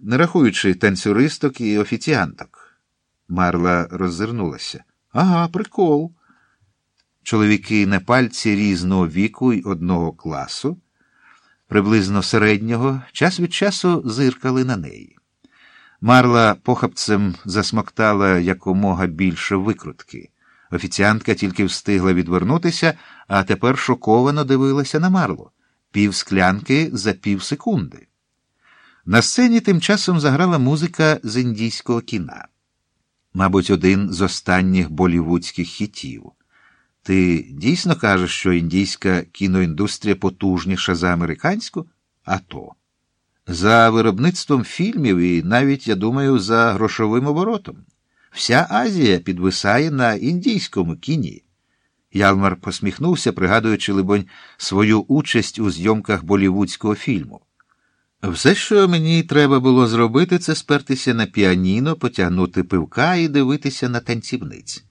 не рахуючи танцюристок і офіціанток. Марла роззирнулася. Ага, прикол. Чоловіки на пальці різного віку й одного класу, приблизно середнього, час від часу зиркали на неї. Марла похапцем засмоктала якомога більше викрутки. Офіціантка тільки встигла відвернутися, а тепер шоковано дивилася на Марлу пів склянки за пів секунди. На сцені тим часом заграла музика з індійського кіна. Мабуть, один з останніх болівудських хітів. Ти дійсно кажеш, що індійська кіноіндустрія потужніша за американську? А то. За виробництвом фільмів і навіть, я думаю, за грошовим оборотом. Вся Азія підвисає на індійському кіні. Ялмар посміхнувся, пригадуючи, либонь, свою участь у зйомках болівудського фільму. Все, що мені треба було зробити, це спертися на піаніно, потягнути пивка і дивитися на танцівниць.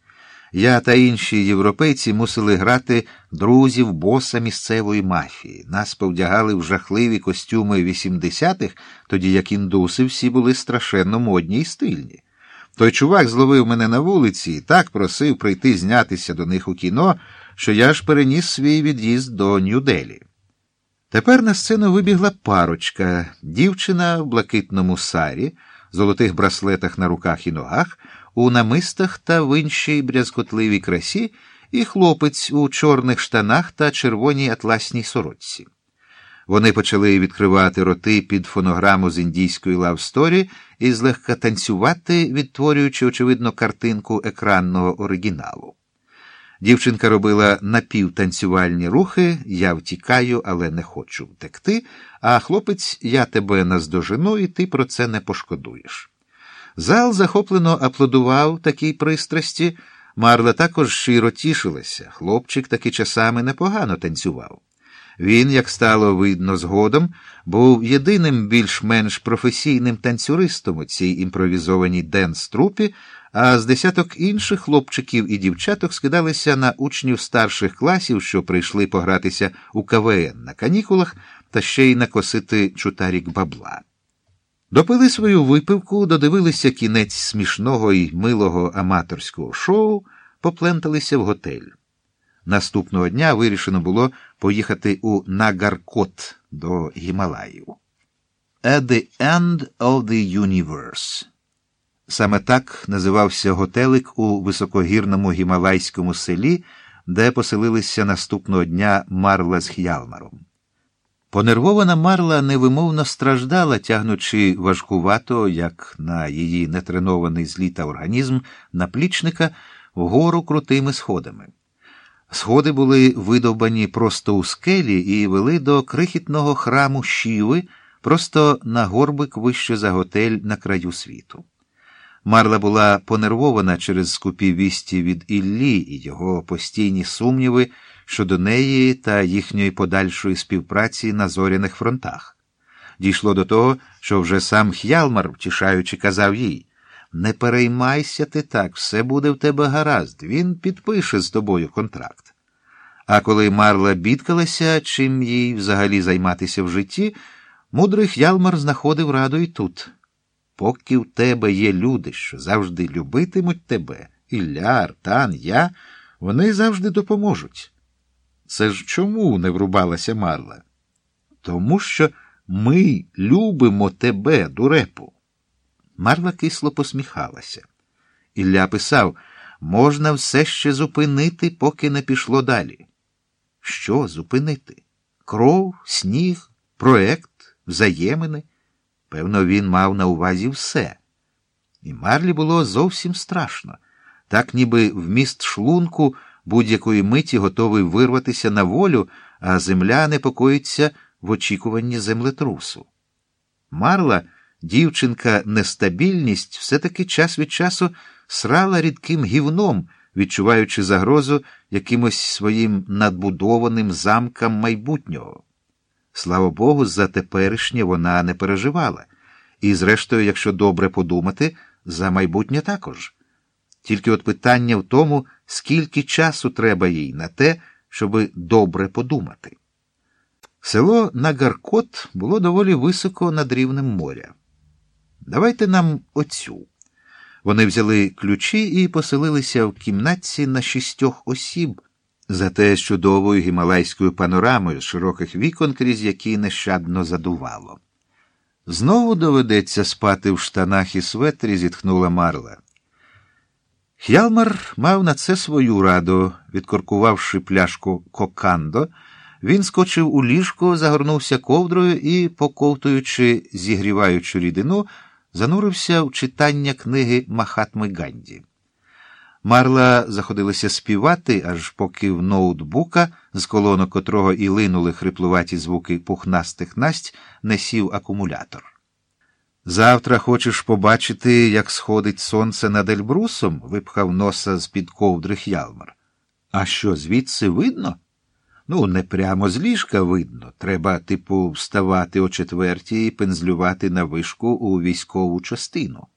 Я та інші європейці мусили грати друзів боса місцевої мафії. Нас повдягали в жахливі костюми 80-х, тоді як індуси всі були страшенно модні й стильні. Той чувак зловив мене на вулиці і так просив прийти знятися до них у кіно, що я аж переніс свій від'їзд до Нью-Делі. Тепер на сцену вибігла парочка, дівчина в блакитному сарі, золотих браслетах на руках і ногах, у намистах та в іншій брязкотливій красі, і хлопець у чорних штанах та червоній атласній сорочці. Вони почали відкривати роти під фонограму з індійської лавсторі і злегка танцювати, відтворюючи, очевидно, картинку екранного оригіналу. Дівчинка робила напівтанцювальні рухи, я втікаю, але не хочу втекти, а хлопець я тебе наздожену, і ти про це не пошкодуєш. Зал захоплено аплодував такій пристрасті. Марла також щиро тішилася. Хлопчик таки часами непогано танцював. Він, як стало видно згодом, був єдиним більш-менш професійним танцюристом у цій імпровізованій денс-трупі, а з десяток інших хлопчиків і дівчаток скидалися на учнів старших класів, що прийшли погратися у КВН на канікулах та ще й накосити чутарік бабла. Допили свою випивку, додивилися кінець смішного і милого аматорського шоу, попленталися в готель. Наступного дня вирішено було поїхати у Нагаркот до Гімалаїв. At the end of the universe. Саме так називався готелик у високогірному гімалайському селі, де поселилися наступного дня Марла з Х'ялмаром. Понервована Марла невимовно страждала, тягнучи важкувато, як на її нетренований з літа організм наплічника, вгору крутими сходами. Сходи були видовбані просто у скелі і вели до крихітного храму Щіви, просто на горбик вище за готель на краю світу. Марла була понервована через скупі вісті від Іллі і його постійні сумніви щодо неї та їхньої подальшої співпраці на зоряних фронтах. Дійшло до того, що вже сам Х'ялмар, втішаючи, казав їй Не переймайся ти так, все буде в тебе гаразд, він підпише з тобою контракт. А коли Марла бідкалася, чим їй взагалі займатися в житті, мудрий Х'ялмар знаходив раду і тут. Поки в тебе є люди, що завжди любитимуть тебе, Ілля, Артан, я, вони завжди допоможуть. Це ж чому не врубалася Марла? Тому що ми любимо тебе, дурепу. Марла кисло посміхалася. Ілля писав можна все ще зупинити, поки не пішло далі. Що зупинити? Кров, сніг, проект, взаємини. Певно, він мав на увазі все. І Марлі було зовсім страшно, так ніби вміст шлунку будь-якої миті готовий вирватися на волю, а земля непокоїться в очікуванні землетрусу. Марла, дівчинка, нестабільність, все-таки час від часу срала рідким гівном, відчуваючи загрозу якимось своїм надбудованим замкам майбутнього. Слава Богу, за теперішнє вона не переживала, і, зрештою, якщо добре подумати, за майбутнє також. Тільки от питання в тому, скільки часу треба їй на те, щоби добре подумати. Село Нагаркот було доволі високо над рівнем моря. Давайте нам оцю. Вони взяли ключі і поселилися в кімнатці на шістьох осіб, за те з чудовою гімалайською панорамою широких вікон, крізь які нещадно задувало. Знову доведеться спати в штанах і светрі, зітхнула Марла. Х'ялмар мав на це свою раду, відкоркувавши пляшку кокандо, він скочив у ліжко, загорнувся ковдрою і, поковтуючи зігріваючу рідину, занурився в читання книги Махатми Ганді. Марла заходилася співати, аж поки в ноутбука, з колонок котрого і линули хриплуваті звуки пухнастих насть, не сів акумулятор. Завтра хочеш побачити, як сходить сонце над Ельбрусом? випхав носа з під ковдри Х'ялмар. А що, звідси видно? Ну, не прямо з ліжка видно. Треба, типу, вставати о четвертій і пензлювати на вишку у військову частину.